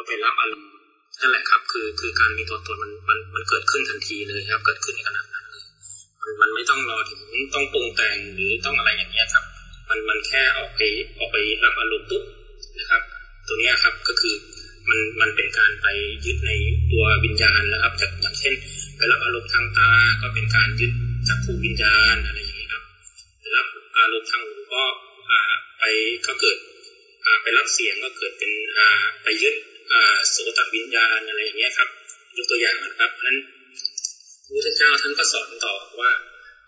เราไปรับอารมณ์นั่นแหละครับ คือคือการมีตัวตนมันมันมันเกิดขึ้นทันทีเลยครับ เกิดขึ้นในขณะนั้นเลยมันมันไม่ต้องรอถึงต้องปรุงแต่งหรือต้องอะไรอย่างเงี้ยครับ มันมันแค่ออกไปออกไปรับอารมณ์ปุ๊บนะครับ ตัวเนี้ยครับก็คือมันมันเป็นการไปยึดในตัววิญญาณแล้วครับ จากอย่างเช่นไปรับอารมณ์ทางตาก็เป็นการยึดจากผู้วิญญาณอะไรอย่างเงี้ยครับไปรับอารมณ์ทางหูก็อ่าไปก็เกิดไปรับเสียงก็เกิดเป็นไปยึด โสตวิญญาณอะไรอย่างเงี้ยครับยกตัวอย่างนะครับเพราะนั้นพระพุทธเจ้าท่านก็สอนต่อว่า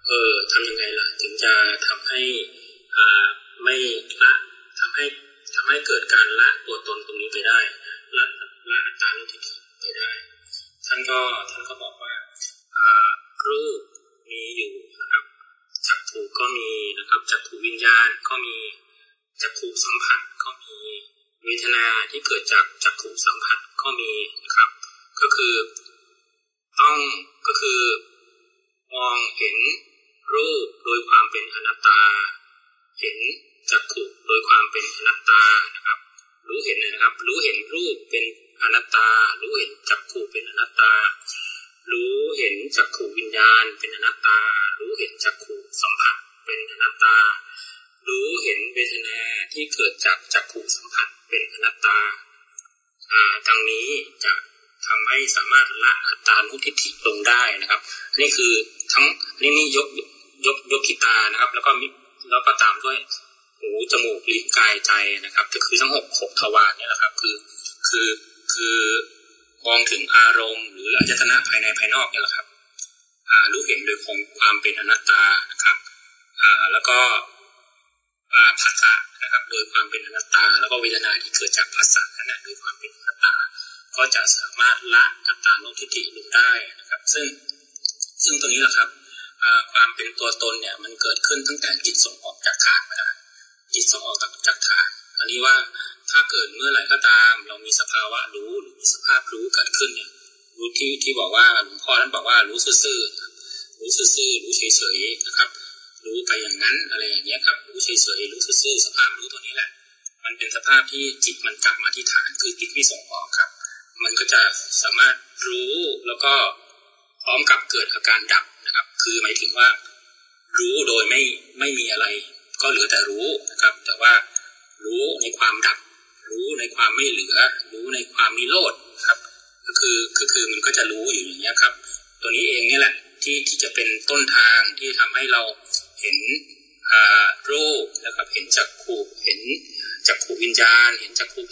เออทำยังไงล่ะ ถึงจะทำให้อ่าไม่ละทำให้ทำให้เกิดการละตัวตนตรงนี้ไปได้ละละตานุทิฏฐิไปได้ ท่านก็ท่านก็บอกว่าอ่ารูปมีอยู่นะครับจักผูก็มีนะครับจักขูวิญญาณก็มีจักขูสัมผัสก็มี เวทนาที่เกิดจากจักขูสัมผัสก็มีนะครับ ก็คือต้องก็คือมองเห็นรูปโดยความเป็นอนัตตา เห็นจักขุโดยความเป็นอนัตตานะครับ รู้เห็นนะครับ รู้เห็นรูปเป็นอนัตตา รู้เห็นจักขุเป็นอนัตตา รู้เห็นจักขุวิญญาณ เป็นอนัตตา รู้เห็นจักขุสัมผัสเป็นอนัตตา รู้เห็นเวทนาที่เกิดจากจักขุสัมผัส เป็นอนัตตาอ่าดังนี้จะทำให้สามารถละอัตตานุทิฏฐิลงได้นะครับอันนี่คือทั้งนี่นี่ยกยกยกขีตานะครับ แล้วก็มิแล้วก็ตามด้วยหูจมูกลิ้นกายใจนะครับ ก็คือทั้งหกหกทวารเนี่ยแหละครับ คือคือคือมองถึงอารมณ์ หรืออายตนะภายในภายนอกเนี่ยแหละครับอ่ารู้เห็นโดยของความเป็นอนัตตานะครับอ่าแล้วก็ อ่าภาษานะครับ โดยความเป็นอนัตตา แล้วก็เวทนาที่เกิดจากภาษานั่นแหละโดยความเป็นอนัตตา ก็จะสามารถละอัตตาโลทิฏฐิลงได้นะครับ ซึ่งซึ่งตรงนี้แหละครับความเป็นตัวตนเนี่ยมันเกิดขึ้นตั้งแต่จิตส่งออกจากฐานมาได้จิตส่งออกจากฐานอันนี้ว่าถ้าเกิดเมื่อไหร่ก็ตาม เรามีสภาวะรู้หรือมีสภาพรู้เกิดขึ้นเนี่ยรู้ที่ที่บอกว่าหลวงพ่อท่านบอกว่ารู้ซื่อๆรู้ซื่อๆรู้เฉยๆนะครับ รู้ไปอย่างนั้นอะไรอย่างเงี้ยครับ รู้เฉยๆรู้ซื่อๆสภาพรู้ตัวนี้แหละ มันเป็นสภาพที่จิตมันกลับมาที่ฐานคือจิตไม่ส่งออกครับ มันก็จะสามารถรู้แล้วก็พร้อมกับเกิดอาการดับนะครับ คือหมายถึงว่า รู้โดยไม่ไม่มีอะไร ก็เหลือแต่รู้นะครับ แต่ว่ารู้ในความดับ รู้ในความไม่เหลือ รู้ในความมีโลดครับ ก็คือก็คือมันก็จะรู้อยู่อย่างนี้ยครับ ตัวนี้เองนี่แหละที่ที่จะเป็นต้นทางที่ทำให้เรา เห็นรูปนะครับเห็นจักขู่เห็นจักขู่วิญญาณ เห็นจักขู่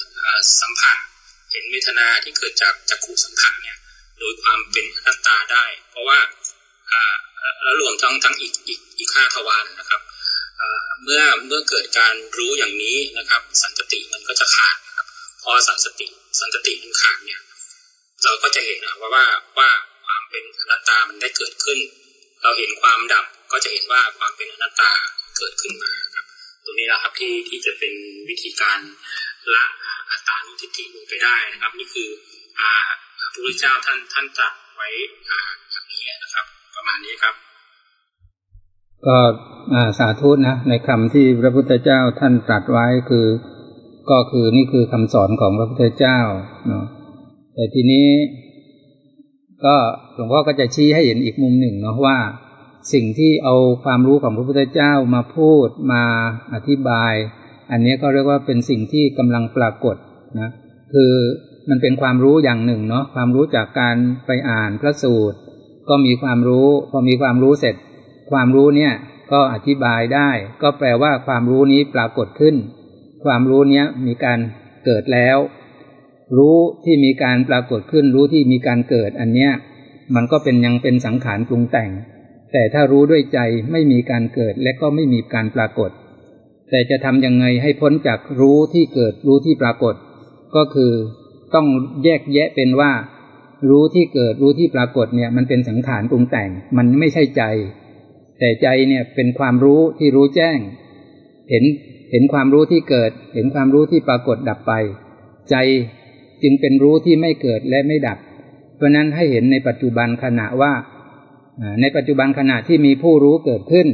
สัมผัส เห็นเวทนาที่เกิดจากจักขู่สัมผัสเนี่ยโดยความเป็นอนัตตาได้ เพราะว่าแล้วรวมทั้งทั้งอีกอีกอีกห้าทวารนะครับเมื่อเมื่อเกิดการรู้อย่างนี้นะครับ สันติมันก็จะขาดนะครับพอสันติสันติมันขาดเนี่ยเราก็จะเห็นว่าว่าว่าความเป็นอนัตตามันได้เกิดขึ้น เราเห็นความดับ ก็จะเห็นว่าความเป็นอนัตตาเกิดขึ้นมาครับ ตรงนี้แหละครับที่ที่จะเป็นวิธีการละอัตตานุทิฏฐิลงไปได้นะครับ นี่คือพระพุทธเจ้าท่านท่านตรัสไว้อย่างนี้นะครับ ประมาณนี้ครับ ก็สาธุนะในคำที่พระพุทธเจ้าท่านตรัสไว้คือ ก็คือนี่คือคำสอนของพระพุทธเจ้าเนาะแต่ทีนี้ ก็หลวงพ่อก็จะชี้ให้เห็นอีกมุมหนึ่งเนาะว่า สิ่งที่เอาความรู้ของพระพุทธเจ้ามาพูดมาอธิบาย อันนี้ก็เรียกว่าเป็นสิ่งที่กำลังปรากฏนะคือมันเป็นความรู้อย่างหนึ่งเนาะความรู้จากการไปอ่านพระสูตร ก็มีความรู้ พอมีความรู้เสร็จ ความรู้เนี่ยก็อธิบายได้ ก็แปลว่าความรู้นี้ปรากฏขึ้น ความรู้เนี้ยมีการเกิดแล้ว รู้ที่มีการปรากฏขึ้น รู้ที่มีการเกิดอันเนี้ยมันก็เป็นยังเป็นสังขารปรุงแต่ง แต่ถ้ารู้ด้วยใจไม่มีการเกิดและก็ไม่มีการปรากฏ แต่จะทำยังไงให้พ้นจากรู้ที่เกิดรู้ที่ปรากฏ ก็คือต้องแยกแยะเป็นว่า รู้ที่เกิดรู้ที่ปรากฏเนี่ยมันเป็นสังขารปรุงแต่ง มันไม่ใช่ใจ แต่ใจเนี่ยเป็นความรู้ที่รู้แจ้ง เห็นเห็นความรู้ที่เกิด เห็นความรู้ที่ปรากฏดับไป ใจจึงเป็นรู้ที่ไม่เกิดและไม่ดับ เพราะนั้นให้เห็นในปัจจุบันขณะว่า ในปัจจุบันขณะที่มีผู้รู้เกิดขึ้น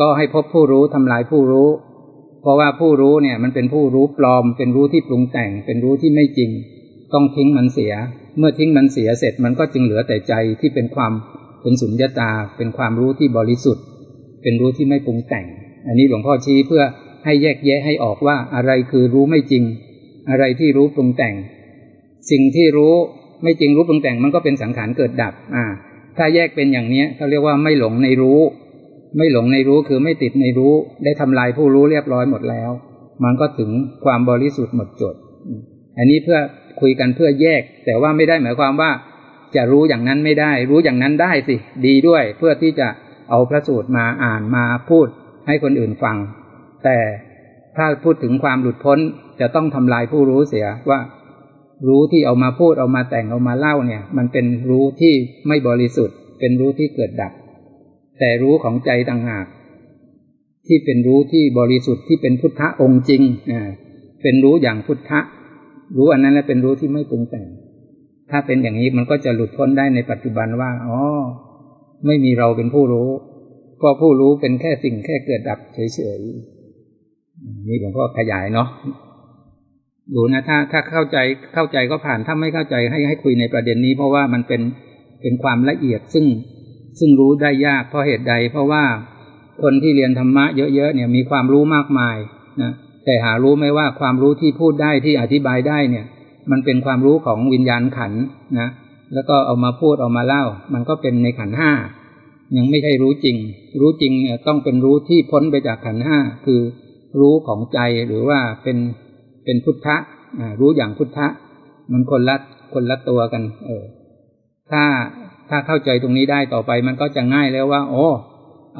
ก็ให้พบผู้รู้ทำลายผู้รู้ เพราะว่าผู้รู้เนี่ยมันเป็นผู้รู้ปลอม เป็นรู้ที่ปรุงแต่ง เป็นรู้ที่ไม่จริง ต้องทิ้งมันเสีย เมื่อทิ้งมันเสียเสร็จมันก็จึงเหลือแต่ใจที่เป็นความเป็นสุญญตา เป็นความรู้ที่บริสุทธิ์ เป็นรู้ที่ไม่ปรุงแต่ง อันนี้หลวงพ่อชี้เพื่อให้แยกแยะให้ออกว่าอะไรคือรู้ไม่จริง อะไรที่รู้ปรุงแต่ง สิ่งที่รู้ไม่จริงรู้ปรุงแต่งมันก็เป็นสังขารเกิดดับ อ่า ถ้าแยกเป็นอย่างนี้เขาเรียกว่าไม่หลงในรู้ ไม่หลงในรู้คือไม่ติดในรู้ ได้ทำลายผู้รู้เรียบร้อยหมดแล้ว มันก็ถึงความบริสุทธิ์หมดจด อันนี้เพื่อคุยกันเพื่อแยก แต่ว่าไม่ได้หมายความว่า จะรู้อย่างนั้นไม่ได้ รู้อย่างนั้นได้สิ ดีด้วย เพื่อที่จะเอาพระสูตรมาอ่านมาพูดให้คนอื่นฟัง แต่ถ้าพูดถึงความหลุดพ้นจะต้องทำลายผู้รู้เสียว่า รู้ที่เอามาพูดเอามาแต่งเอามาเล่าเนี่ย มันเป็นรู้ที่ไม่บริสุทธิ์ เป็นรู้ที่เกิดดับ แต่รู้ของใจต่างหาก ที่เป็นรู้ที่บริสุทธิ์ที่เป็นพุทธะองค์จริงอ่าเป็นรู้อย่างพุทธะ รู้อันนั้นแล้วเป็นรู้ที่ไม่ปรุงแต่ง ถ้าเป็นอย่างนี้มันก็จะหลุดพ้นได้ในปัจจุบันว่าอ๋อไม่มีเราเป็นผู้รู้ ก็ผู้รู้เป็นแค่สิ่งแค่เกิดดับเฉยๆนี่หลวงพ่อขยายเนาะ ดูนะถ้าถ้าเข้าใจเข้าใจก็ผ่านถ้าไม่เข้าใจให้ให้คุยในประเด็นนี้ เพราะว่ามันเป็นเป็นความละเอียดซึ่งซึ่งรู้ได้ยากเพราะเหตุใด เพราะว่าคนที่เรียนธรรมะเยอะๆเนี่ยมีความรู้มากมายนะแต่หารู้ไหมว่าความรู้ที่พูดได้ที่อธิบายได้เนี่ย มันเป็นความรู้ของวิญญาณขันนะแล้วก็เอามาพูดเอามาเล่า มันก็เป็นในขันห้ายังไม่ใช่รู้จริง รู้จริงเนี่ยต้องเป็นรู้ที่พ้นไปจากขันห้าคือรู้ของใจหรือว่าเป็น เป็นพุทธะรู้อย่างพุทธะมันคนละคนละตัวกัน เออ ถ้าถ้าเข้าใจตรงนี้ได้ต่อไป มันก็จะง่ายแล้วว่าโอ้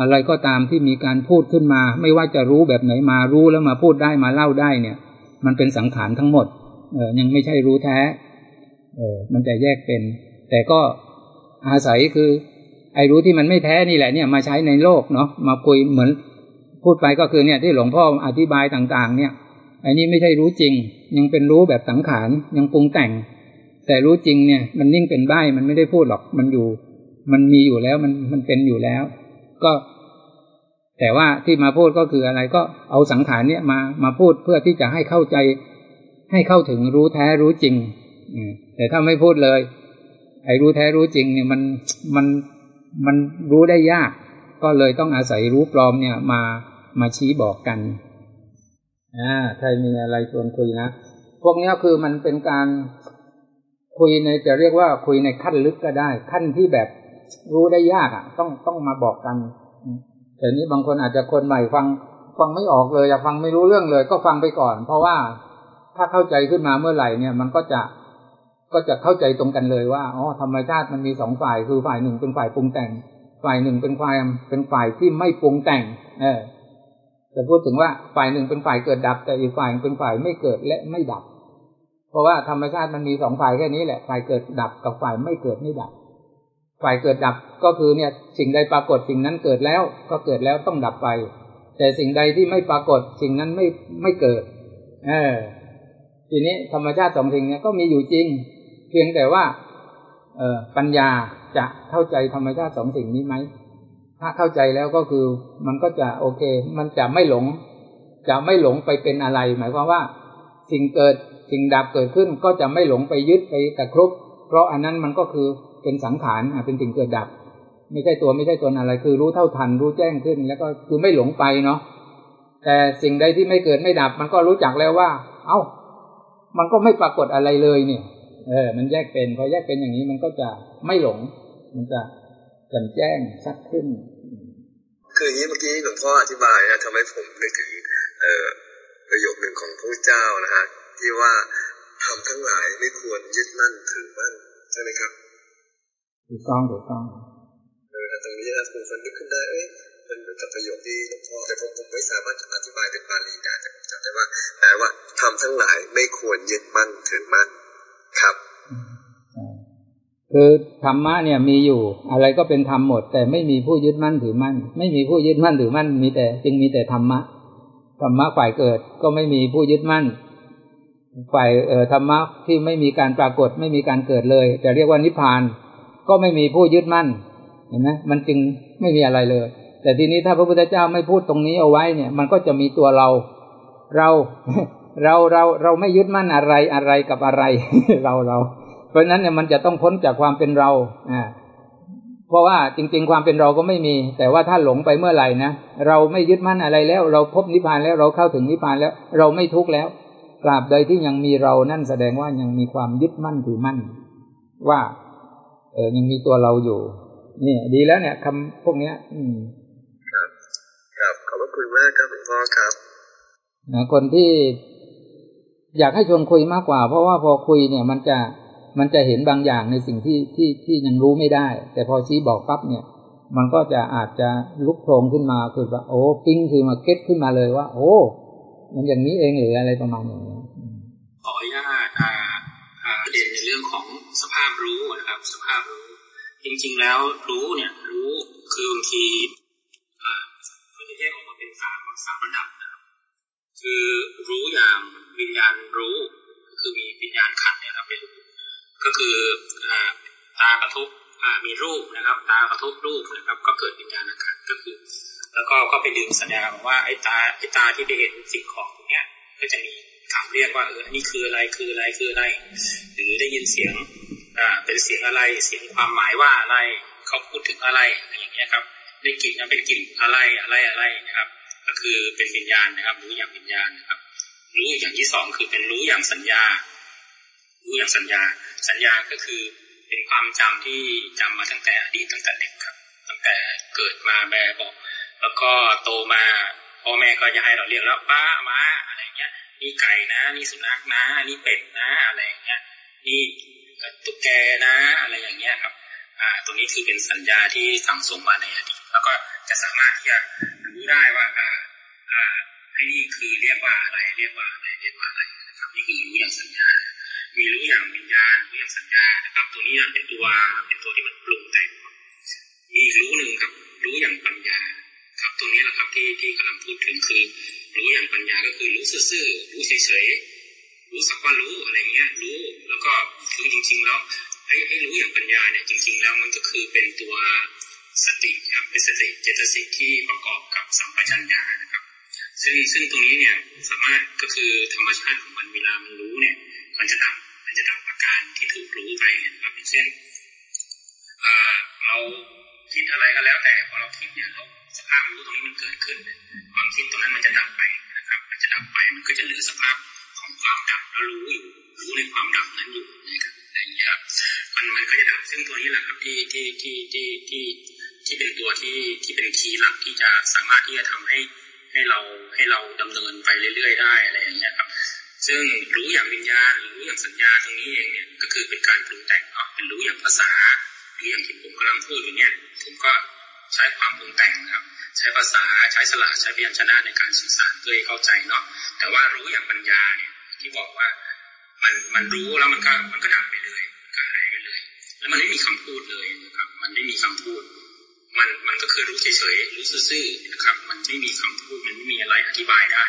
อะไรก็ตามที่มีการพูดขึ้นมา ไม่ว่าจะรู้แบบไหนมารู้แล้วมาพูดได้มาเล่าได้เนี่ย มันเป็นสังขารทั้งหมด เออยังไม่ใช่รู้แท้ เออ มันจะแยกเป็น แต่ก็อาศัยคือ ไอ้รู้ที่มันไม่แท้นี่แหละเนี่ย มาใช้ในโลกเนาะมาคุยเหมือนพูดไปก็คือเนี่ยที่หลวงพ่ออธิบายต่าง ๆ เนี่ย อันนี้ไม่ใช่รู้จริง ยังเป็นรู้แบบสังขารยังปรุงแต่ง แต่รู้จริงเนี่ย มันนิ่งเป็นใบมันไม่ได้พูดหรอกมันอยู่ มันมีอยู่แล้วมันมันเป็นอยู่แล้ว ก็ แต่ว่าที่มาพูดก็คืออะไรก็เอาสังขารเนี่ยมามาพูดเพื่อที่จะให้เข้าใจ ให้เข้าถึงรู้แท้รู้จริงแต่ถ้าไม่พูดเลย ไอ้รู้แท้รู้จริง เนี่ยมันมันมันรู้ได้ยาก ก็เลยต้องอาศัยรู้ปลอมเนี่ยมามาชี้บอกกัน อ่าใครมีอะไรชวนคุยนะ พวกนี้คือมันเป็นการคุยในจะเรียกว่าคุยในขั้นลึกก็ได้ ขั้นที่แบบรู้ได้ยากอะ ต้องต้องมาบอกกันแต่นี้บางคนอาจจะคนใหม่ฟังฟังไม่ออกเลยอยากฟังไม่รู้เรื่องเลย ก็ฟังไปก่อน เพราะว่าถ้าเข้าใจขึ้นมาเมื่อไหร่เนี่ยมันก็จะก็จะเข้าใจตรงกันเลยว่าอ๋อธรรมชาติมันมีสองฝ่ายคือฝ่ายหนึ่งเป็นฝ่ายปรุงแต่ง ฝ่ายหนึ่งเป็นฝ่ายเป็นฝ่ายที่ไม่ปรุงแต่ง เออ จะพูดถึงว่าฝ่ายหนึ่งเป็นฝ่ายเกิดดับ แต่อีกฝ่ายเป็นฝ่ายไม่เกิดและไม่ดับ เพราะว่าธรรมชาติมันมีสองฝ่ายแค่นี้แหละ ฝ่ายเกิดดับกับฝ่ายไม่เกิดไม่ดับ ฝ่ายเกิดดับก็คือเนี่ยสิ่งใดปรากฏสิ่งนั้นเกิดแล้วก็เกิดแล้วต้องดับไป แต่สิ่งใดที่ไม่ปรากฏสิ่งนั้นไม่ไม่เกิด เออ ทีนี้ธรรมชาติสองสิ่งเนี้ก็มีอยู่จริง เพียงแต่ว่า เออปัญญาจะเข้าใจธรรมชาติสองสิ่งนี้ไหม ถ้าเข้าใจแล้วก็คือมันก็จะโอเค มันจะไม่หลง จะไม่หลงไปเป็นอะไร หมายความว่า สิ่งเกิดสิ่งดับเกิดขึ้นก็จะไม่หลงไปยึดไปตะครุบเพราะอันนั้นมันก็คือเป็นสังขารเป็นสิ่งเกิดดับ ไม่ใช่ตัวไม่ใช่ตนอะไร คือรู้เท่าทันรู้แจ้งขึ้น แล้วก็คือไม่หลงไปเนาะแต่สิ่งใดที่ไม่เกิดไม่ดับ มันก็รู้จักแล้วว่า เอ้า มันก็ไม่ปรากฏอะไรเลยเนี่ย เออ มันแยกเป็นพอแยกเป็นอย่างนี้มันก็จะไม่หลง มันจะ จ่มแจ้งชัดขึ้น คืออย่างนี้เมื่อกี้หลวงพ่ออธิบายนะทำให้ผมนึกถึงเอ่อประโยคหนึ่งของพระเจ้านะฮะที่ว่าทำทั้งหลายไม่ควรยึดมั่นถือมั่นใช่ไหมครับถูกต้องถูกต้องเออตรงนี้นะผมคนนึกขึ้นได้เอ้ยมันเป็นกับประโยคที่หลวงพ่อแต่ผมผมไม่สามารถจะอธิบายเป็นบาลีได้แต่ผมจำได้ว่าแปลว่าทำทั้งหลายไม่ควรยึดมั่นถือมั่นครับ คือธรรมะเนี่ยมีอยู่ อะไรก็เป็นธรรมหมด แต่ไม่มีผู้ยึดมั่นถือมั่น ไม่มีผู้ยึดมั่นถือมั่น มีแต่ จึงมีแต่ธรรมะธรรมะฝ่ายเกิดก็ไม่มีผู้ยึดมั่น ฝ่ายเอ่อธรรมะที่ไม่มีการปรากฏไม่มีการเกิดเลย จะเรียกว่านิพพาน ก็ไม่มีผู้ยึดมั่นเห็นไหมมันจึงไม่มีอะไรเลย แต่ทีนี้ถ้าพระพุทธเจ้าไม่พูดตรงนี้เอาไว้เนี่ย มันก็จะมีตัวเรา เราเราเราเราไม่ยึดมั่นอะไรอะไรกับอะไร เราเรา เพราะฉะนั้นเนี่ยมันจะต้องพ้นจากความเป็นเราอ่าเพราะว่าจริง ๆ ความเป็นเราก็ไม่มี แต่ว่าถ้าหลงไปเมื่อไหร่นะเราไม่ยึดมั่นอะไรแล้ว เราพบนิพพานแล้วเราเข้าถึงนิพพานแล้ว เราไม่ทุกข์แล้วตราบใดที่ยังมีเรานั่นแสดงว่ายังมีความยึดมั่นถือมั่น ว่า เออยังมีตัวเราอยู่นี่ดีแล้วเนี่ยคำพวกเนี้ย อืมครับครับขอบพระคุณมากครับหลวงพ่อครับนะคนที่อยากให้ชวนคุยมากกว่า เพราะว่าพอคุยเนี่ยมันจะ มันจะเห็นบางอย่างในสิ่งที่ที่ที่ยังรู้ไม่ได้ แต่พอชี้บอกปั๊บเนี่ย มันก็จะอาจจะลุกโผล่ขึ้นมาคือว่าโอ้ปิ้งคือมาเก็ตขึ้นมาเลยว่า โอ้ มันอย่างนี้เองหรืออะไรประมาณอย่างนี้ขออนุญาตอ่าอ่าประเด็นในเรื่องของสภาพรู้นะครับ สภาพรู้ จริง ๆ แล้วรู้เนี่ย รู้คือบางทีอามันจะแยกออกมาเป็นสามสามระดับนะครับคือรู้อย่างวิญญาณรู้ คือมีวิญญาณขันเนี่ยครับเป็นรู้ ก็คือตากระทบมีรูปนะครับ ตากระทบรูปนะครับ ก็เกิดวิญญาณขันธ์ก็คือ แล้วก็ก็ไปดึงสัญญาว่าไอ้ตาไอ้ตาที่ไปเห็นสิ่งของตรงเนี้ยก็จะมีคำเรียกว่าเอออันนี้คืออะไรคืออะไรคืออะไร หรือได้ยินเสียงอ่าเป็นเสียงอะไรเสียงความหมายว่าอะไรเขาพูดถึงอะไรอะไรอย่างเงี้ยครับได้กลิ่นนั้นเป็นกลิ่นอะไรอะไรอะไรนะครับ ก็คือเป็นวิญญาณนะครับ รู้อย่างวิญญาณนะครับ รู้อย่างที่สองคือเป็นรู้อย่างสัญญา รู้อย่างสัญญา สัญญาก็คือเป็นความจำที่จำมาตั้งแต่อดีตตั้งแต่เด็กครับ ตั้งแต่เกิดมาแม่บอก แล้วก็โตมาพ่อแม่ก็จะให้เราเรียกแล้วป้ามาอะไรเงี้ยนี่ไก่นะ นี่สุนัขนะนี่เป็ดนะอะไรเงี้ยนี่ตุ๊กแกนะอะไรอย่างเงี้ยครับอ่าตรงนี้คือเป็นสัญญาที่สั่งสมมาในอดีตแล้วก็จะสามารถที่จะรู้ได้ว่าอ่าอ่าไอ้นี่คือเรียกว่าอะไรเรียกว่าอะไรเรียกว่าอะไรนะครับนี่คือรู้อย่างสัญญา มีรู้อย่างวิญญาณรู้อย่างสัญญานะครับ ตัวนี้เป็นตัวเป็นตัวที่มันปรุงแต่งมีอีกรู้หนึ่งครับ รู้อย่างปัญญา ครับ ตัวนี้แหละครับที่ที่กำลังพูดถึงคือ รู้อย่างปัญญาก็คือรู้ซื่อๆรู้เฉยๆรู้สักว่ารู้อะไรเงี้ยรู้แล้วก็คือจริง ๆ แล้วไอ้ไอ้รู้อย่างปัญญาเนี่ยจริง ๆ แล้วมันก็คือเป็นตัวสติครับเป็นสติเจตสิกที่ประกอบกับสัมปชัญญะนะครับ ซึ่งซึ่งตรงนี้เนี่ยสามารถก็คือธรรมชาติของมันเวลามันรู้เนี่ย มันจะดับมันจะดับอาการที่ถูกรู้ไปนะครับเช่นอ่าเราคิดอะไรก็แล้วแต่พอเราคิดเนี่ยเราสภาพรู้ตรงนี้มันเกิดขึ้น ความคิดตรงนั้นมันจะดับไปนะครับ มันจะดับไปมันก็จะเหลือสภาพของความดับแล้วรู้อยู่รู้ในความดับนั้นอยู่นะครับอะไรอย่างเงี้ยครับมันมันก็จะดับซึ่งตัวนี้แหละครับที่ที่ที่ที่ที่ที่เป็นตัวที่ที่เป็นคีย์หลักที่จะสามารถที่จะทำให้ให้เราให้เราดำเนินไปเรื่อย ๆ ได้อะไรอย่างเงี้ยครับ ซึ่งรู้อย่างวิญญาณหรือรู้อย่างสัญญาตรงนี้เองเนี่ยก็คือเป็นการปรุงแต่งเนาะเป็นรู้อย่างภาษาหรืออย่างที่ผมกำลังพูดอยู่เนี่ยผมก็ใช้ความปรุงแต่งครับใช้ภาษาใช้สระใช้พยัญชนะในการสื่อสารเพื่อให้เข้าใจเนาะแต่ว่ารู้อย่างปัญญาเนี่ยที่บอกว่ามันมันรู้แล้วมันก็มันก็ดับไปเลยก็หายไปเลยแล้วมันไม่มีคำพูดเลยนะครับ มันไม่มีคำพูด มันมันก็คือรู้เฉยๆรู้ซื่อๆนะครับ มันไม่มีคำพูดมันไม่มีอะไรอธิบายได้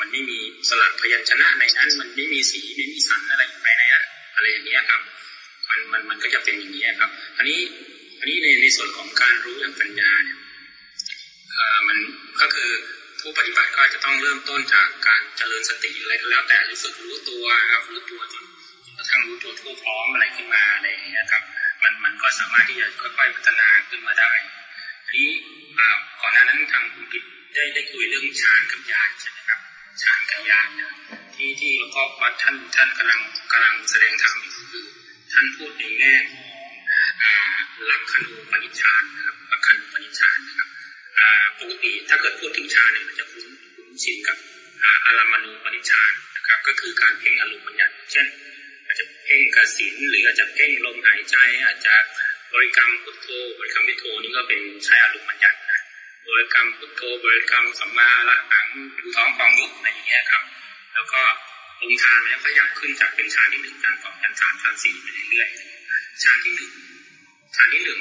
มันไม่มีสลักพยัญชนะในนั้น มันไม่มีสีไม่มีสันอะไรไปไหนอะอะไรอย่างเงี้ยครับ มันมันมันก็จะเป็นอย่างนี้ครับ อันนี้อันนี้ในในส่วนของการรู้อย่างปัญญาเนี่ยเอ่อมันก็คือผู้ปฏิบัติก็จะต้องเริ่มต้นจากการเจริญสติอะไรก็แล้วแต่รู้สึกรู้ตัวครับรู้ตัวจนจนกระทั่งรู้ตัวทั่วพร้อมอะไรขึ้นมาอะไรอย่างเงี้ยครับ มันมันก็สามารถที่จะค่อยๆพัฒนาขึ้นมาได้ทีนี้อ่าก่อนหน้านั้นทางคุณกิตได้ได้คุยเรื่องฌานกับญาณใช่ไหมครับ ฌานกับญาณเนี่ยที่ที่หลวงพ่อวัดท่านท่านกำลังกำลังแสดงธรรมอยู่คือท่านพูดในแง่ของอ่ลักขณูปนิชฌานนะครับลักขณูปนิชฌานนะครับปกติถ้าเกิดพูดถึงฌานเนี่ยมันจะคุ้นคุ้นชินกับอาอารามณูปนิชฌานนะครับก็คือการเพ่งอารมณ์บัญญัติเช่น อาจจะเพ่งกสินหรืออาจจะเพ่งลมหายใจอาจจะบริกรรมพุทโธบริกรรมพุทโธนี่ก็เป็นใช้อารมณ์บัญญัตินะ บริกรรมพุทโธบริกรรมสัมมาละหังดูท้องฟองยุบอะไรอย่างเงี้ยครับ แล้วก็องค์ฌานมันจะขยับขึ้นจากเป็นฌานที่หนึ่งฌานสองฌานสามฌานสี่ไปเรื่อยๆฌานที่หนึ่งฌานที่หนึ่ง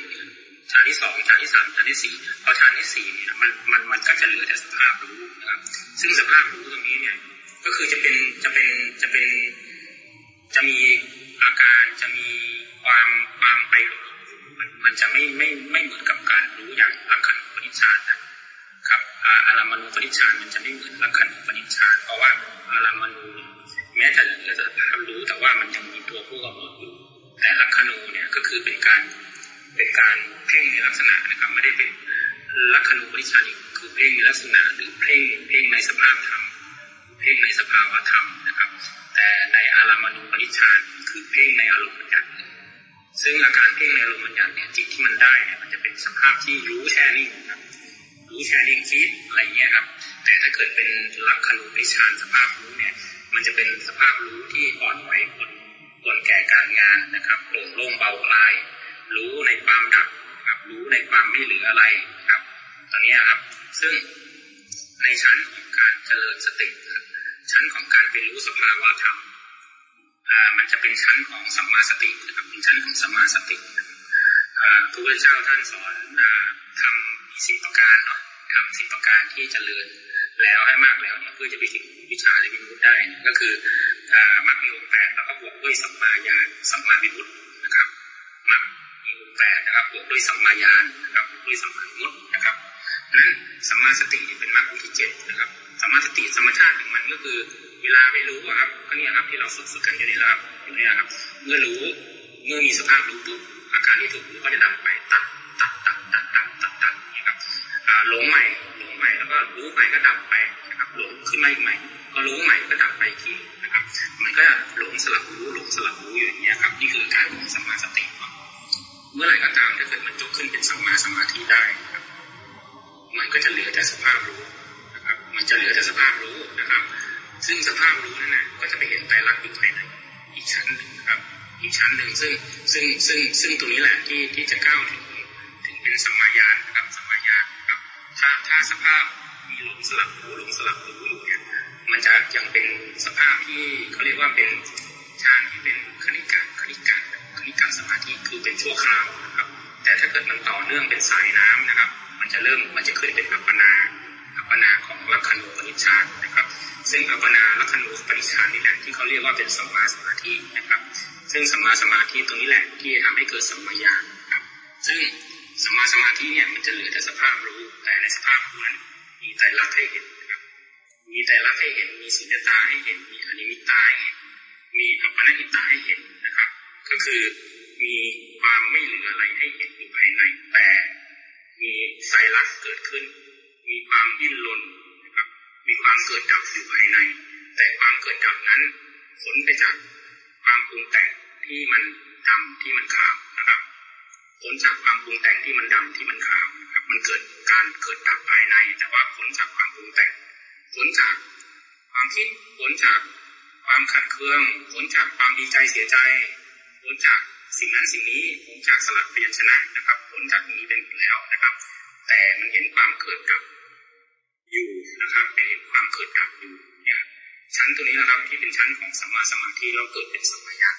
ฌานที่สองฌานที่สามฌานที่สี่พอฌานที่สี่เนี่ยมันมันมันก็จะเหลือแต่สภาพรู้นะครับ ซึ่งสภาพรู้ตรงนี้เนี่ยก็คือจะเป็นจะเป็นจะเป็นจะมีอาการจะมีความความไปหลง มันจะไม่ไม่ไม่เหมือนกับการรู้อย่างลักขณะปณิชฌานนะครับอารามณูปนิชฌานมันจะไม่เหมือนลักขณูปนิชฌานเพราะว่าอารามณูแม้แต่เหลือแต่รับรู้แต่ว่ามันยังมีตัวผู้กำหนดอยู่แต่ลักขณูเนี่ยก็คือเป็นการเป็นการเพ่งในลักษณะนะครับไม่ได้เป็นลักขณูปนิชฌานคือเพ่งในลักษณะหรือเพ่งเพ่งในสภาพธรรมเพ่งในสภาวะธรรมนะครับ แต่ในอารามณูปนิชฌานคือเพ่งในอารมณ์บัญญัติ ซึ่งอาการเพ่งในอารมณ์บัญญัติเนี่ยจิตที่มันได้เนี่ยมันจะเป็นสภาพที่รู้แช่นิ่งครับรู้แช่นิ่งคิดอะไรเงี้ยครับ แต่ถ้าเกิดเป็นลักขณูปิชฌานสภาพรู้เนี่ย มันจะเป็นสภาพรู้ที่อ่อนไหวควรควรแก่การงานนะครับโปร่งโล่งเบาคลาย รู้ในความดับครับรู้ในความไม่เหลืออะไรครับ ตอนนี้ครับซึ่งในชั้นของการเจริญสติชั้นของการเป็นรู้สภาวะธรรม มันจะเป็นชั้นของสัมมาสตินะครับเป็นชั้นของสัมมาสติพระพุทธเจ้าท่านสอนทำมีสิบประการเนาะทำสิบประการที่จเจริญแล้วให้มากแล้วเนี่ยเพื่อจะไปถึงวิชาหรือวิมุตได้นี่ยก็คือมรรคมีองค์แปดแล้วก็บวกด้วยสัมมาญาณสัมมาวิมุตนะครับมรรคมีองค์แปดนะครับบวกด้วยสัมมาญาณนะครับบวกด้วยสัมมาวิมุตนะครับนั้นสัมมาสติเป็นมรรคที่เจ็ดนะครับสัมมาสติสมชาติของมันก็คือ เวลาไม่รู้อะครับก็เนี่ยครับที่เราฝึกฝึกกันอยู่นี่แหละครับอยู่นี่ครับ เมื่อรู้เมื่อมีสภาพรู้ปุ๊บอาการที่ถูกรู้ก็จะดับไปตัดตัดตัดตัดตัดตัดตัดนี่ครับอ่าหลงใหม่หลงใหม่แล้วก็รู้ใหม่ก็ดับไปนะครับหลงขึ้นมาอีกใหม่ ก็รู้ใหม่ก็ดับไปทีนะครับ มันก็หลงสลับรู้หลงสลับรู้อยู่อย่างเงี้ยครับนี่คือการของสัมมาสติเมื่อไหร่ก็ตามถ้าเกิดมันยกขึ้นเป็นสัมมาสมาธิได้ครับมันก็จะเหลือแต่สภาพรู้นะครับ มันจะเหลือแต่สภาพรู้นะครับ ซึ่งสภาพรู้นั้นนะก็จะไปเห็นไตรลักษณ์อยู่ภายในอีกชั้นหนึ่งนะครับ อีกชั้นหนึ่งซึ่งซึ่งซึ่งซึ่งตรงนี้แหละที่ที่จะก้าวถึงถึงเป็นสัมมาญาณนะครับสัมมาญาณครับถ้าถ้าสภาพมีหลงสลับรู้หลงสลับรู้อยู่เนี่ยมันจะยังเป็นสภาพที่เขาเรียกว่าเป็นฌานที่เป็นคณิกาคณิกาคณิกาสมาธิคือเป็นชั่วคราวนะครับ แต่ถ้าเกิดมันต่อเนื่องเป็นสายน้ำนะครับ มันจะเริ่มมันจะขึ้นเป็นอัปปนาอัปปนาของลักขณูปนิชฌานนะครับ ซึ่งอัปปนาลักขณูปนิชานนี่แหละที่เขาเรียกว่าเป็นสัมมาสมาธินะครับ ซึ่งสัมมาสมาธิตรงนี้แหละที่จะทำให้เกิดสัมมาญาณครับ ซึ่งสัมมาสมาธิเนี่ยมันจะเหลือแต่สภาพรู้แต่ในสภาพรู้นั้นมีไตรลักให้เห็นนะครับ มีไตรลักให้เห็นมีสุญญตาให้เห็นมีอนิมิตตาให้เห็นมีอัปปนาหิตาให้เห็นนะครับ ก็คือมีความไม่เหลืออะไรให้เห็นอยู่ภายในแต่ มีไตรลักเกิดขึ้น มีความดิ้นรนน มีความเกิดดับอยู่ภายใน แต่ความเกิดดับนั้นผลไปจากความปรุงแต่งที่มันดำที่มันขาวนะครับผลจากความปรุงแต่งที่มันดำที่มันขาวนะครับมันเกิดการเกิดดับภายใน แต่ว่าผลจากความปรุงแต่งผลจากความคิดผลจากความขัดเคืองผลจากความดีใจเสียใจผลจากสิ่งนั้นสิ่งนี้ผลจากสลับเปลี่ยนชนะนะครับผลจากนี้เป็นแล้วนะครับ แต่มันเห็นความเกิดดับ อยู่นะครับเห็นความเกิดดับอยู่เนี่ยชั้นตัวนี้นะครับที่เป็นชั้นของสมาสมาธิเราเกิดเป็นสมาญาณ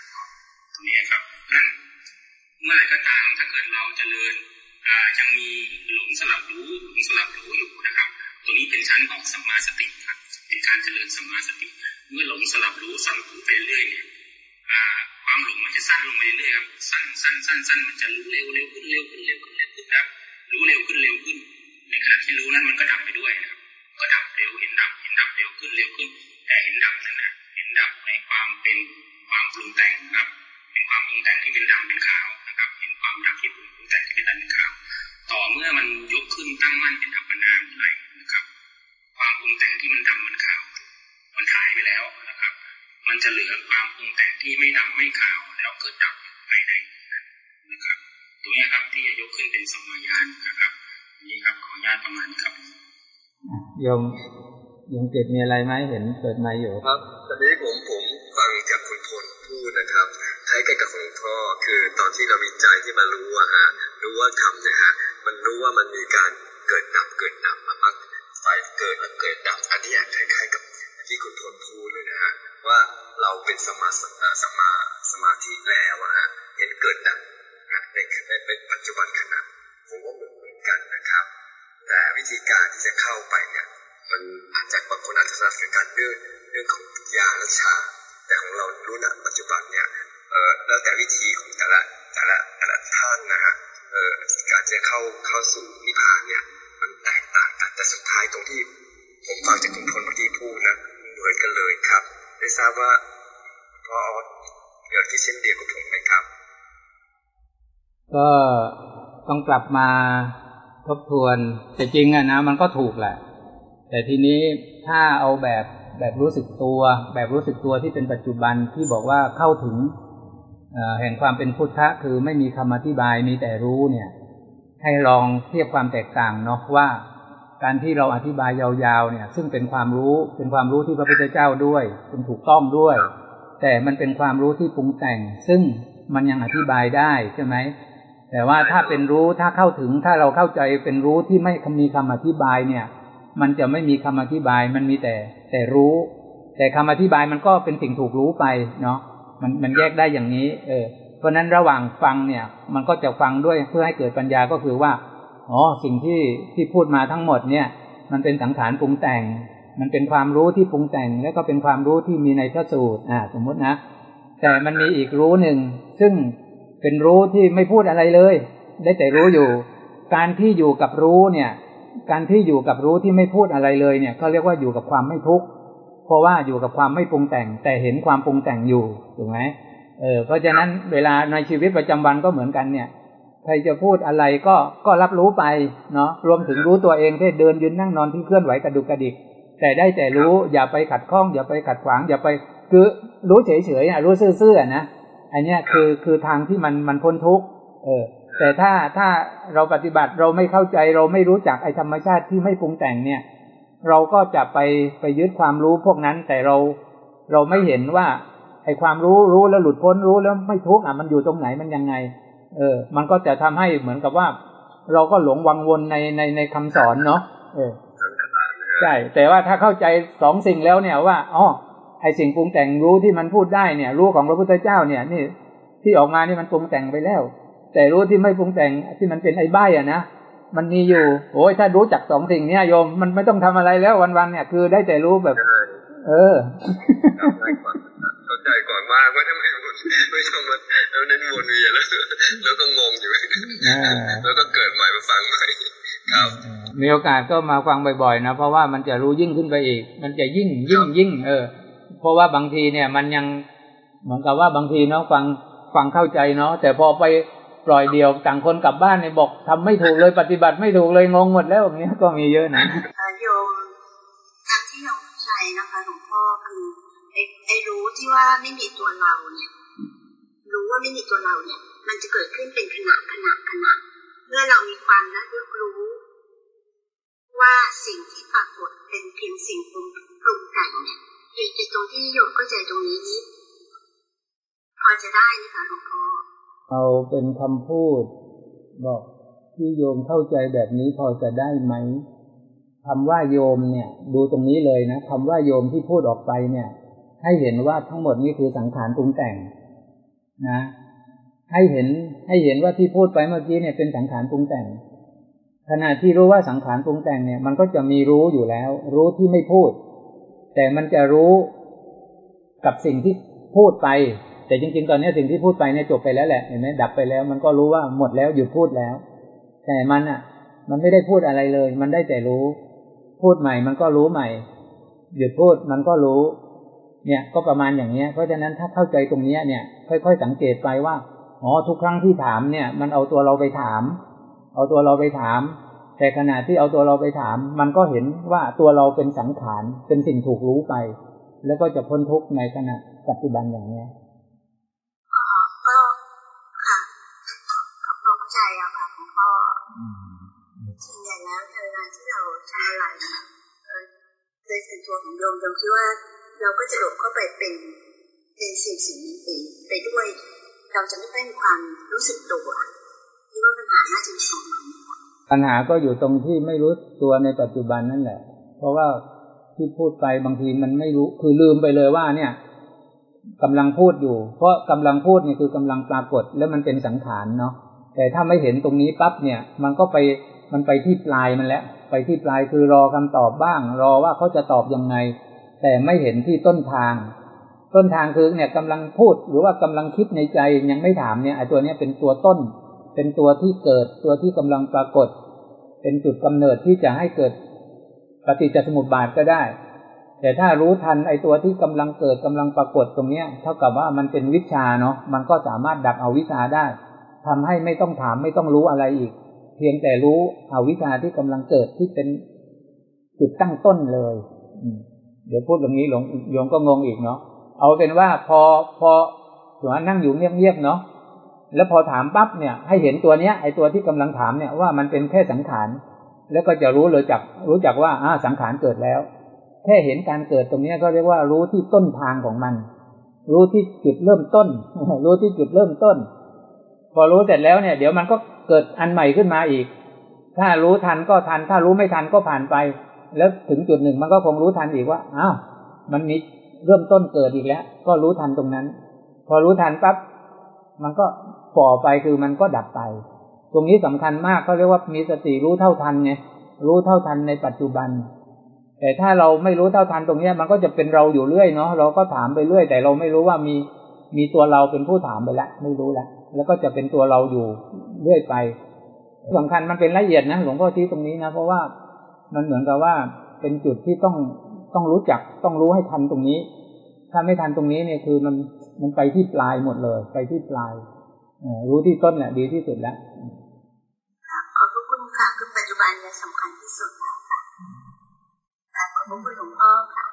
ตรงนี้ครับนั้นเมื่อไรก็ตามถ้าเกิดเราจเจริญอ่ายังมีหลงสลับรู้หลงสลับรู้อยู่นะครับ ตัวนี้เป็นชั้นของสัมมาสติครับเป็นการเจริญสัมมาสติ เมื่อหลงสลับรู้สลับรู้ไปเรื่อยเนี่ยความหลงมันจะสั้นลงไปเรื่อยครับสั้นสั้นสั้นสั้นมันจะรู้เร็วเร็วขึ้นเร็วขึ้นเร็วขึ้นเร็วขึ้นนะครับรู้เร็วขึ้นเร็วขึ้น ในขณะที่รู้นั้นมันก็ดับไปด้วยนะ ขึ้นเร็วขึ้น แต่เห็นดับนั้นนะเห็นดับในความเป็นความปรุงแต่งนะครับเป็นความปรุงแต่งที่เป็นดำเป็นขาวนะครับเห็นความดับที่ปรุงแต่งที่เป็นดำเป็นขาวต่อเมื่อมันยกขึ้นตั้งมั่นเป็นอัปปนาเมื่อไหร่นะครับ ความปรุงแต่งที่มันดำมันขาว มันหายไปแล้วนะครับ มันจะเหลือความปรุงแต่งที่ไม่ดำไม่ขาว แล้วเกิดดับภายในนะครับตรงนี้ครับที่จะยกขึ้นเป็นสมมาญาณนะครับ นี่ครับขออนุญาตประมาณนี้ครับยม โยมเกิดมีอะไรไหมเห็นเปิดไมค์อยู่ครับตอนนี้ผมผมฟังจากคุณพลพูดนะครับคล้ายๆกับของพ่อคือตอนที่เรามีใจที่มารู้อะฮะรู้ว่าทำเนี่ยฮะมันรู้ว่ามันมีการเกิดดับเกิดดับมันมักไฟเกิดแล้วเกิดดับอันนี้คล้ายๆกับที่คุณพลพูดเลยนะฮะว่าเราเป็นสมาสเอ่อสมาสมาธิแล้วอะฮะเห็นเกิดดับนะในในในปัจจุบันขณะผมว่าเหมือนเหมือนกันนะครับ แต่วิธีการที่จะเข้าไปเนี่ย มันอาจจะบางคนอาจจะถนัดกับการเรื่องเรื่องของยาและชา แต่ของเรารู้ณปัจจุบันเนี่ยเออแล้วแต่วิธีของแต่ละแต่ละแต่ละท่านนะฮะเออการจะเข้าเข้าสู่นิพพานเนี่ย มันแตกต่างแต่แต่สุดท้ายตรงที่ผมฟังจากคุณพลเมื่อกี้พูดนะเหมือนกันเลยครับ ได้ทราบว่าพอเกิดที่เช่นเดียวกับผมไหมครับ ก็ต้องกลับมาทบทวนแต่จริงอะนะ มันก็ถูกแหละ แต่ทีนี้ถ้าเอาแบบแบบรู้สึกตัว แบบรู้สึกตัวที่เป็นปัจจุบันที่บอกว่าเข้าถึงแห่งความเป็นพุทธะคือไม่มีคำอธิบายมีแต่รู้เนี่ย ให้ลองเทียบความแตกต่างเนาะว่า การที่เราอธิบายยาวๆเนี่ย ซึ่งเป็นความรู้เป็นความรู้ที่พระพุทธเจ้าด้วยเป็นถูกต้องด้วย แต่มันเป็นความรู้ที่ปรุงแต่ง ซึ่งมันยังอธิบายได้ใช่ไหมแต่ว่าถ้าเป็นรู้ถ้าเข้าถึงถ้าเราเข้าใจเป็นรู้ที่ไม่มีคำอธิบายเนี่ย มันจะไม่มีคำอธิบายมันมีแต่แต่รู้ แต่คำอธิบายมันก็เป็นสิ่งถูกรู้ไปเนาะมันมันแยกได้อย่างนี้ เออ เพราะนั้นระหว่างฟังเนี่ย มันก็จะฟังด้วยเพื่อให้เกิดปัญญาก็คือว่าอ๋อสิ่งที่ที่พูดมาทั้งหมดเนี่ย มันเป็นสังขารปรุงแต่ง มันเป็นความรู้ที่ปรุงแต่ง แล้วก็เป็นความรู้ที่มีในพระสูตรอ่า สมมตินะแต่มันมีอีกรู้หนึ่ง ซึ่งเป็นรู้ที่ไม่พูดอะไรเลย ได้แต่รู้อยู่ การที่อยู่กับรู้เนี่ย การที่อยู่กับรู้ที่ไม่พูดอะไรเลยเนี่ยเขาเรียกว่าอยู่กับความไม่ทุกข์เพราะว่าอยู่กับความไม่ปรุงแต่ง แต่เห็นความปรุงแต่งอยู่ถูกไหมเออเพราะฉะนั้นเวลาในชีวิตประจำวันก็เหมือนกันเนี่ยใครจะพูดอะไรก็ก็รับรู้ไปเนาะรวมถึงรู้ตัวเองที่เดินยืนนั่งนอนที่เคลื่อนไหวกระดุกกระดิก แต่ได้แต่รู้อย่าไปขัดข้อง อย่าไปขัดขวาง อย่าไปคือรู้เฉยๆนะรู้ซื่อๆนะอันนี้คือคือทางที่มันมันพ้นทุกข์เออ แต่ถ้าถ้าเราปฏิบัติเราไม่เข้าใจเราไม่รู้จักไอ้ธรรมชาติที่ไม่ปรุงแต่งเนี่ย เราก็จะไปไปยึดความรู้พวกนั้น แต่เราเราไม่เห็นว่าไอ้ความรู้รู้แล้วหลุดพ้นรู้แล้วไม่ทุกข์อะมันอยู่ตรงไหนมันยังไง เออ มันก็จะทำให้เหมือนกับว่า เราก็หลงวังวนในในในคำสอนเนาะเออใช่แต่ว่าถ้าเข้าใจสองสิ่งแล้วเนี่ยว่าอ๋อไอสิ่งปรุงแต่งรู้ที่มันพูดได้เนี่ย รู้ของพระพุทธเจ้าเนี่ยนี่ที่ออกมานี่มันปรุงแต่งไปแล้ว แต่รู้ที่ไม่ปรุงแต่งที่มันเป็นไอ้ใบอะนะมันมีอยู่โอ้ยถ้ารู้จักสองสิ่งเนี้ยโยมมันไม่ต้องทำอะไรแล้ววันๆเนี่ย คือได้แต่รู้แบบ เออเข้าใจก่อนมากว่าทำไมไม่ชอบมันแล้วเน้นวนเวียนแล้วแล้วก็งงอยู่แล้วก็เกิดใหม่มาฟังใหม่ครับมีโอกาสก็มาฟังบ่อยๆนะเพราะว่ามันจะรู้ยิ่งขึ้นไปอีก มันจะยิ่งยิ่งยิ่ง เออ เพราะว่าบางทีเนี่ย มันยังเหมือนกับว่าบางทีเนาะฟังฟังเข้าใจเนาะแต่พอไป ปล่อยเดียวต่างคนกลับบ้านเนี่ยบอกทำไม่ถูกเลยปฏิบัติไม่ถูกเลยงงหมดแล้วอย่างเงี้ยก็มีเยอะนะโยมทางที่หลวงใจนะคะหลวงพ่อคือไอ้ไอ้รู้ที่ว่าไม่มีตัวเราเนี่ยรู้ว่าไม่มีตัวเราเนี่ย มันจะเกิดขึ้นเป็นขณะขณะขณะเมื่อเรามีความระลึกรู้ ว่าสิ่งที่ปรากฏเป็นเพียงสิ่งปรุงปรุงแต่งเนี่ยเพียงแต่ตรงที่โยมก็ใจตรงนี้นี้พอจะได้นะคะหลวงพ่อ เอาเป็นคำพูด บอกที่โยมเข้าใจแบบนี้พอจะได้ไหมคำว่าโยมเนี่ย ดูตรงนี้เลยนะคำว่าโยมที่พูดออกไปเนี่ย ให้เห็นว่าทั้งหมดนี้คือสังขารปรุงแต่ง นะ ให้เห็นให้เห็นว่าที่พูดไปเมื่อกี้เนี่ยเป็นสังขารปรุงแต่ง ขณะที่รู้ว่าสังขารปรุงแต่งเนี่ย มันก็จะมีรู้อยู่แล้ว รู้ที่ไม่พูด แต่มันจะรู้กับสิ่งที่พูดไป แต่จริง ๆ ตอนนี้สิ่งที่พูดไปเนี่ยจบไปแล้วแหละเห็นไหมดับไปแล้ว มันก็รู้ว่าหมดแล้วหยุดพูดแล้ว แต่มันอะ มันไม่ได้พูดอะไรเลย มันได้แต่รู้ พูดใหม่ มันก็รู้ใหม่ หยุดพูดมันก็รู้ เนี่ยก็ประมาณอย่างเนี้ย เพราะฉะนั้นถ้าเข้าใจตรงเนี้ยเนี่ย ค่อย ๆ สังเกตไปว่าอ๋อทุกครั้งที่ถามเนี่ย มันเอาตัวเราไปถาม เอาตัวเราไปถาม แต่ขณะที่เอาตัวเราไปถาม มันก็เห็นว่าตัวเราเป็นสังขารเป็นสิ่งถูกรู้ไป แล้วก็จะพ้นทุกข์ในขณะปัจจุบันอย่างเนี้ ที่เราทำอะไรโดยส่วนตัวของโยมโยมคิดว่า เราก็จะหลบเข้าไปเป็นเป็นสิ่งสิ่งนี้ไปด้วย เราจะไม่ค่อยมีความรู้สึกตัวคิดว่าปัญหาน่าจะมีสองปัญหาก็อยู่ตรงที่ไม่รู้ตัวในปัจจุบันนั่นแหละ เพราะว่าที่พูดไปบางทีมันไม่รู้ คือลืมไปเลยว่าเนี่ยกำลังพูดอยู่ เพราะกำลังพูดเนี่ยคือกำลังปรากฏแล้วมันเป็นสังขารเนาะแต่ถ้าไม่เห็นตรงนี้ปั๊บเนี่ย มันก็ไปมันไปที่ปลายมันแล้ว ไปที่ปลายคือรอคำตอบบ้าง รอว่าเขาจะตอบยังไง แต่ไม่เห็นที่ต้นทาง ต้นทางคือเนี่ยกำลังพูดหรือว่ากำลังคิดในใจยังไม่ถามเนี่ยไอ้ตัวเนี้เป็นตัวต้น เป็นตัวที่เกิดตัวที่กำลังปรากฏ เป็นจุดกำเนิดที่จะให้เกิดปฏิจจสมุปบาทก็ได้ แต่ถ้ารู้ทันไอ้ตัวที่กำลังเกิดกำลังปรากฏตรงเนี้ย เท่ากับว่ามันเป็นวิชาเนาะมันก็สามารถดับเอาวิชาได้ทำให้ไม่ต้องถามไม่ต้องรู้อะไรอีก เพียงแต่รู้เอาวิชาที่กำลังเกิดที่เป็นจุดตั้งต้นเลยอืเดี๋ยวพูดตรงนี้หลวงโยมก็งงอีกเนาะเอาเป็นว่าพอพอถือว่านั่งอยู่เงียบๆเนาะแล้วพอถามปั๊บเนี่ย ให้เห็นตัวเนี้ยไอตัวที่กำลังถามเนี่ยว่ามันเป็นแค่สังขารแล้วก็จะรู้เลยจักรู้จักว่าอ่าสังขารเกิดแล้ว แค่เห็นการเกิดตรงเนี้ยก็เรียกว่ารู้ที่ต้นทางของมัน รู้ที่จุดเริ่มต้น รู้ที่จุดเริ่มต้น อรู้เสร็จแล้วเนี่ย เดี๋ยวมันก็เกิดอันใหม่ขึ้นมาอีก ถ้ารู้ทันก็ทัน ถ้ารู้ไม่ทันก็ผ่านไป แล้วถึงจุดหนึ่งมันก็คงรู้ทันอีกว่าอ้าวมันมีเริ่มต้นเกิดอีกแล้ว ก็รู้ทันตรงนั้น พอรู้ทันปั๊บมันก็ฝ่อไปคือมันก็ดับไป ตรงนี้สำคัญมากเขาเรียกว่ามีสติรู้เท่าทันไงรู้เท่าทันในปัจจุบัน แต่ถ้าเราไม่รู้เท่าทันตรงเนี้ยมันก็จะเป็นเราอยู่เรื่อยเนาะเราก็ถามไปเรื่อย แต่เราไม่รู้ว่ามีมีตัวเราเป็นผู้ถามไปแล้วไม่รู้แล้ว แล้วก็จะเป็นตัวเราอยู่เรื่อยไปสำคัญมันเป็นละเอียดนะหลวงพ่อที่ตรงนี้นะเพราะว่ามันเหมือนกับว่าเป็นจุดที่ต้องต้องรู้จักต้องรู้ให้ทันตรงนี้ ถ้าไม่ทันตรงนี้เนี่ยคือมันมันไปที่ปลายหมดเลย ไปที่ปลายรู้ที่ต้นแหละดีที่สุดแล้วค่ะขอบพระคุณค่ะคือปัจจุบันเนี่ยสำคัญที่สุดแล้วค่ะค่ะขอบพระคุณหลวงพ่อค่ะ